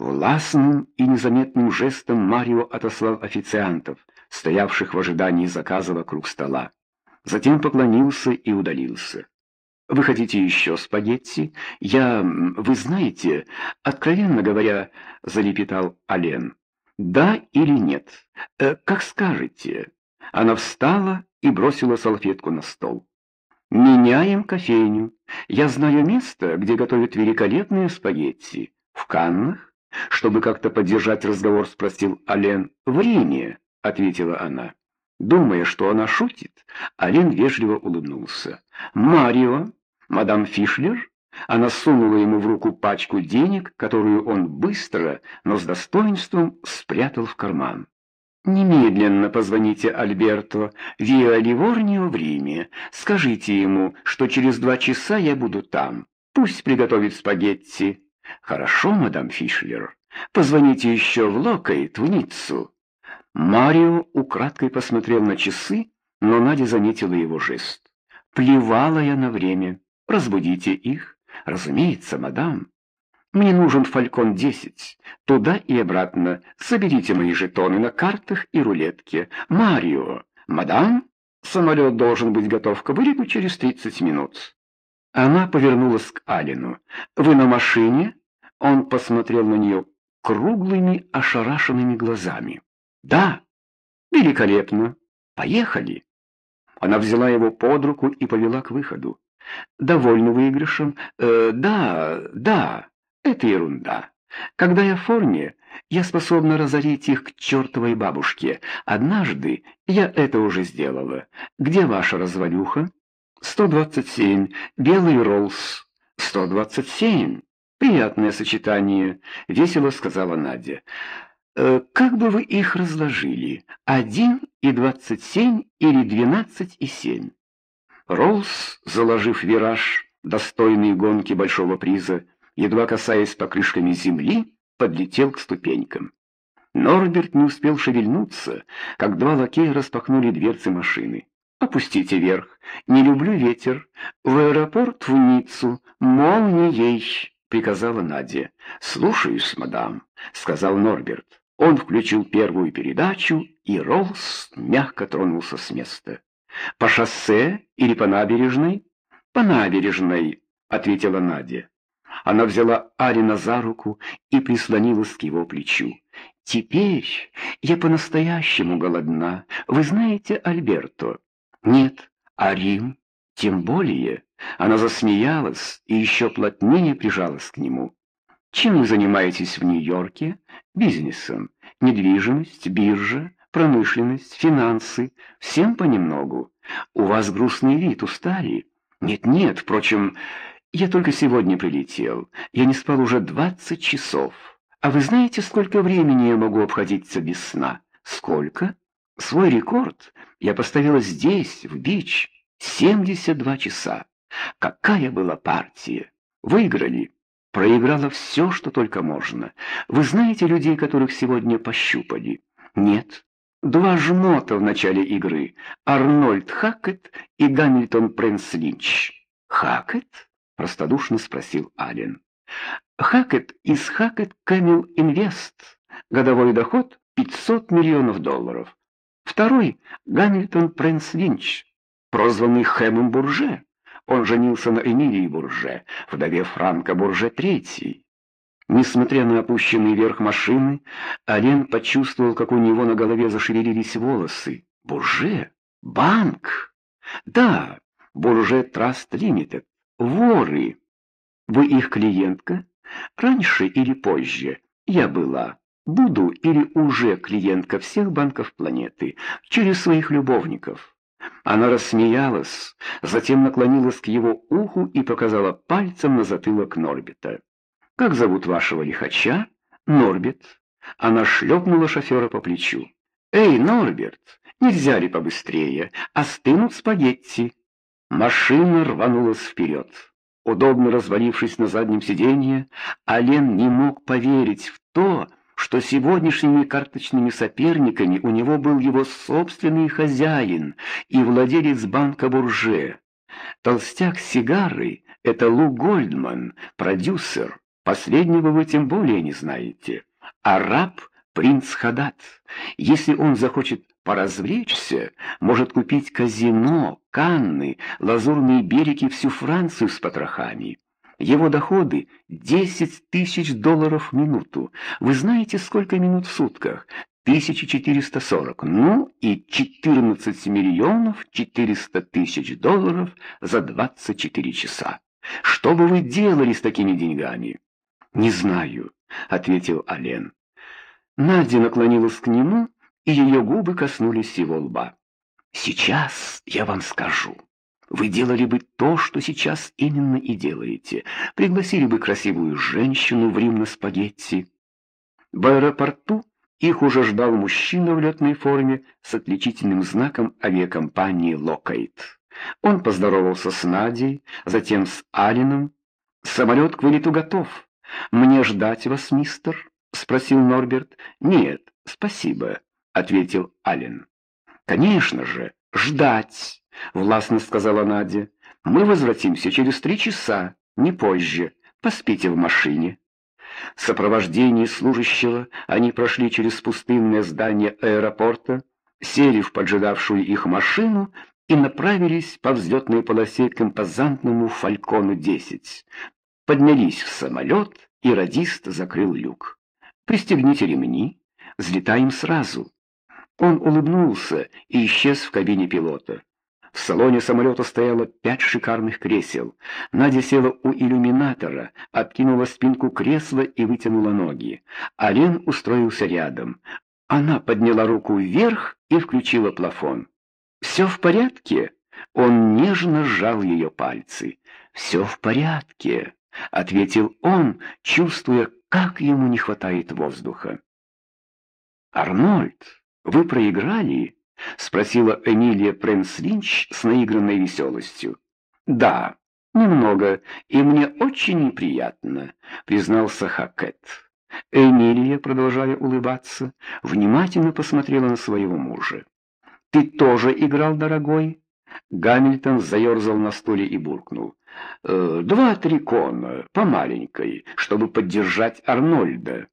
Властным и незаметным жестом Марио отослал официантов, стоявших в ожидании заказа вокруг стола. Затем поклонился и удалился. «Вы хотите еще спагетти? Я... Вы знаете, откровенно говоря, — залепетал Ален. Да или нет? Э, как скажете». Она встала и бросила салфетку на стол. «Меняем кофейню. Я знаю место, где готовят великолепные спагетти. В Каннах?» Чтобы как-то поддержать разговор, спросил Ален. «В Риме», — ответила она. Думая, что она шутит, Ален вежливо улыбнулся. «Марио, мадам Фишлер?» Она сунула ему в руку пачку денег, которую он быстро, но с достоинством спрятал в карман. «Немедленно позвоните Альберто Виа Ливорнио в Риме. Скажите ему, что через два часа я буду там. Пусть приготовит спагетти». «Хорошо, мадам Фишлер. Позвоните еще в Локайт, в Ниццу». Марио украдкой посмотрел на часы, но Надя заметила его жест. «Плевала я на время. Разбудите их. Разумеется, мадам. Мне нужен Фалькон-10. Туда и обратно. Соберите мои жетоны на картах и рулетке. Марио, мадам, самолет должен быть готов к вылету через 30 минут». Она повернулась к Алину. «Вы на машине?» Он посмотрел на нее круглыми, ошарашенными глазами. «Да, великолепно. Поехали». Она взяла его под руку и повела к выходу. «Довольно выигрышем? Э, да, да, это ерунда. Когда я в форме, я способна разорить их к чертовой бабушке. Однажды я это уже сделала. Где ваша развалюха?» «Сто двадцать семь. Белый Роллс. Сто двадцать семь. Приятное сочетание», — весело сказала Надя. Э, как бы вы их разложили? Один и двадцать семь или двенадцать и семь? Роллс, заложив вираж, достойный гонки большого приза, едва касаясь покрышками земли, подлетел к ступенькам. Норберт не успел шевельнуться, как два лакея распахнули дверцы машины. «Опустите вверх. Не люблю ветер. В аэропорт в Ниццу. Молнией!» — приказала Надя. «Слушаюсь, мадам», — сказал Норберт. Он включил первую передачу, и Роллс мягко тронулся с места. «По шоссе или по набережной?» «По набережной», — ответила Надя. Она взяла Арина за руку и прислонилась к его плечу. «Теперь я по-настоящему голодна. Вы знаете Альберто?» «Нет, а Рим?» «Тем более». Она засмеялась и еще плотнее прижалась к нему. Чем вы занимаетесь в Нью-Йорке? Бизнесом. Недвижимость, биржа, промышленность, финансы. Всем понемногу. У вас грустный вид, устали? Нет-нет, впрочем, я только сегодня прилетел. Я не спал уже двадцать часов. А вы знаете, сколько времени я могу обходиться без сна? Сколько? Свой рекорд я поставила здесь, в Бич. Семьдесят два часа. Какая была партия? Выиграли проиграла все, что только можно. Вы знаете людей, которых сегодня пощупали? Нет. Два жмота в начале игры. Арнольд Хакет и Гамильтон Прэнс Линч. Хакет? Простодушно спросил Аллен. Хакет из Хакет Кэмил Инвест. Годовой доход 500 миллионов долларов. Второй — Гамильтон Прэнс Линч, прозванный Хэмом Бурже. Он женился на Эмилии Бурже, вдове Франка Бурже III. Несмотря на опущенный верх машины, Ален почувствовал, как у него на голове зашевелились волосы. «Бурже? Банк?» «Да, Бурже Траст Лимитед. Воры. Вы их клиентка? Раньше или позже? Я была. Буду или уже клиентка всех банков планеты через своих любовников. Она рассмеялась, затем наклонилась к его уху и показала пальцем на затылок Норбита. «Как зовут вашего лихача?» «Норбит». Она шлепнула шофера по плечу. «Эй, Норберт, нельзя ли побыстрее? Остынут спагетти». Машина рванулась вперед. Удобно развалившись на заднем сиденье, Ален не мог поверить в то, что сегодняшними карточными соперниками у него был его собственный хозяин и владелец банка Бурже. Толстяк с сигарой — это Лу Гольдман, продюсер, Последнего вы тем более не знаете. Араб — принц Хадат. Если он захочет поразвлечься, может купить казино, Канны, Лазурные береги всю Францию с потрохами. Его доходы — 10 тысяч долларов в минуту. Вы знаете, сколько минут в сутках? 1440. Ну и 14 миллионов 400 тысяч долларов за 24 часа. Что бы вы делали с такими деньгами? Не знаю, ответил Ален. Надя наклонилась к нему, и ее губы коснулись его лба. Сейчас я вам скажу. Вы делали бы то, что сейчас именно и делаете. Пригласили бы красивую женщину в Рим на спагетти. В аэропорту их уже ждал мужчина в летной форме с отличительным знаком авиакомпании «Локайт». Он поздоровался с Надей, затем с Алином. «Самолет к вылету готов. Мне ждать вас, мистер?» — спросил Норберт. «Нет, спасибо», — ответил Ален. «Конечно же, ждать», — властно сказала Надя. «Мы возвратимся через три часа, не позже. Поспите в машине». В сопровождении служащего они прошли через пустынное здание аэропорта, сели в поджидавшую их машину и направились по взлетной полосе к импозантному «Фалькону-10». Поднялись в самолет, и радист закрыл люк. «Пристегните ремни, взлетаем сразу». Он улыбнулся и исчез в кабине пилота. В салоне самолета стояло пять шикарных кресел. Надя села у иллюминатора, откинула спинку кресла и вытянула ноги. Ален устроился рядом. Она подняла руку вверх и включила плафон. «Все в порядке?» Он нежно сжал ее пальцы. «Все в порядке», — ответил он, чувствуя, как ему не хватает воздуха. «Арнольд, вы проиграли?» — спросила Эмилия Пренс-Линч с наигранной веселостью. «Да, немного, и мне очень неприятно», — признался Хакет. Эмилия, продолжая улыбаться, внимательно посмотрела на своего мужа. «Ты тоже играл, дорогой?» Гамильтон заерзал на стуле и буркнул. «Э, «Два-три кона, по маленькой, чтобы поддержать Арнольда».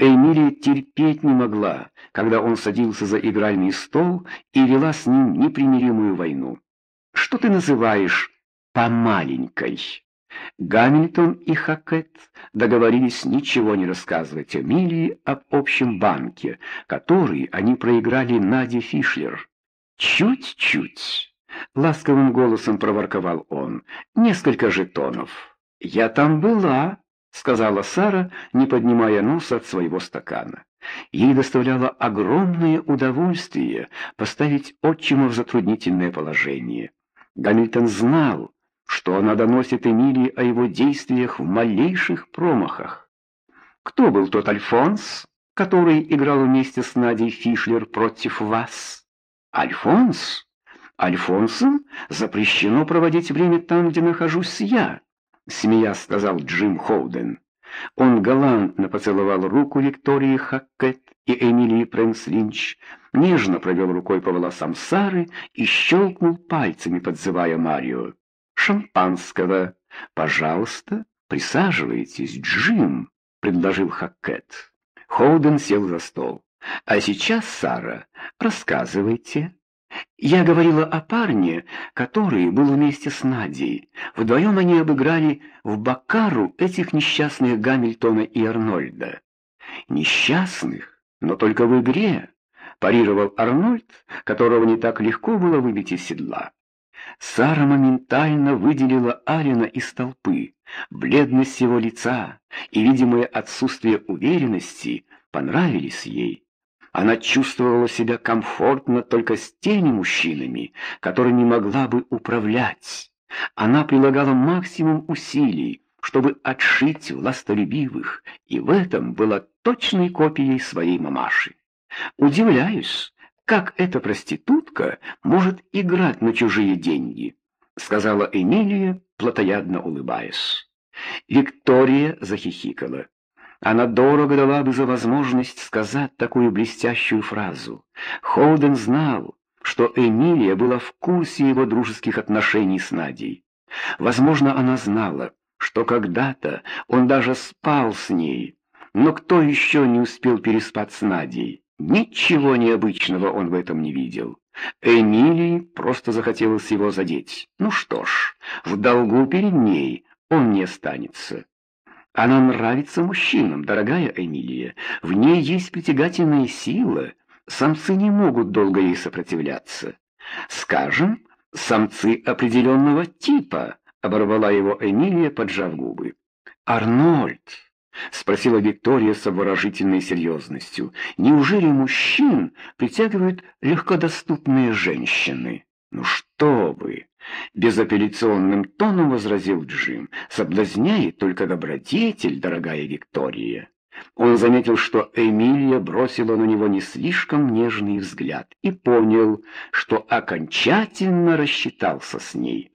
Эмилия терпеть не могла, когда он садился за игральный стол и вела с ним непримиримую войну. «Что ты называешь «по маленькой»?» Гамильтон и Хакет договорились ничего не рассказывать Эмилии об общем банке, который они проиграли Наде Фишлер. «Чуть-чуть», — ласковым голосом проворковал он, — «несколько жетонов». «Я там была», — сказала Сара, не поднимая носа от своего стакана. Ей доставляло огромное удовольствие поставить отчима в затруднительное положение. Гамильтон знал, что она доносит Эмилии о его действиях в малейших промахах. «Кто был тот Альфонс, который играл вместе с Надей Фишлер против вас?» «Альфонс? Альфонсом запрещено проводить время там, где нахожусь я», — смеясь сказал Джим Хоуден. Он галантно поцеловал руку Виктории Хаккет и Эмилии Прэнс-Линч, нежно провел рукой по волосам Сары и щелкнул пальцами, подзывая Марио. «Шампанского! Пожалуйста, присаживайтесь, Джим!» — предложил Хаккет. Хоуден сел за стол. «А сейчас, Сара, рассказывайте». Я говорила о парне, который был вместе с Надей. Вдвоем они обыграли в Бакару этих несчастных Гамильтона и Арнольда. Несчастных, но только в игре, парировал Арнольд, которого не так легко было выбить из седла. Сара моментально выделила Алина из толпы. Бледность его лица и видимое отсутствие уверенности понравились ей. Она чувствовала себя комфортно только с теми мужчинами, которыми могла бы управлять. Она прилагала максимум усилий, чтобы отшить властолюбивых, и в этом была точной копией своей мамаши. Удивляюсь, как эта проститутка может играть на чужие деньги, сказала Эмилия, плотоядно улыбаясь. Виктория захихикала. Она дорого дала бы за возможность сказать такую блестящую фразу. Холден знал, что Эмилия была в курсе его дружеских отношений с Надей. Возможно, она знала, что когда-то он даже спал с ней. Но кто еще не успел переспать с Надей? Ничего необычного он в этом не видел. Эмилии просто захотелось его задеть. Ну что ж, в долгу перед ней он не останется. Она нравится мужчинам, дорогая Эмилия. В ней есть притягательная сила. Самцы не могут долго ей сопротивляться. Скажем, самцы определенного типа, оборвала его Эмилия, поджав губы. Арнольд, спросила Виктория с обворожительной серьезностью, неужели мужчин притягивают легкодоступные женщины? Ну что вы! Безапелляционным тоном возразил Джим. Соблазняет только добродетель, дорогая Виктория. Он заметил, что Эмилия бросила на него не слишком нежный взгляд и понял, что окончательно рассчитался с ней.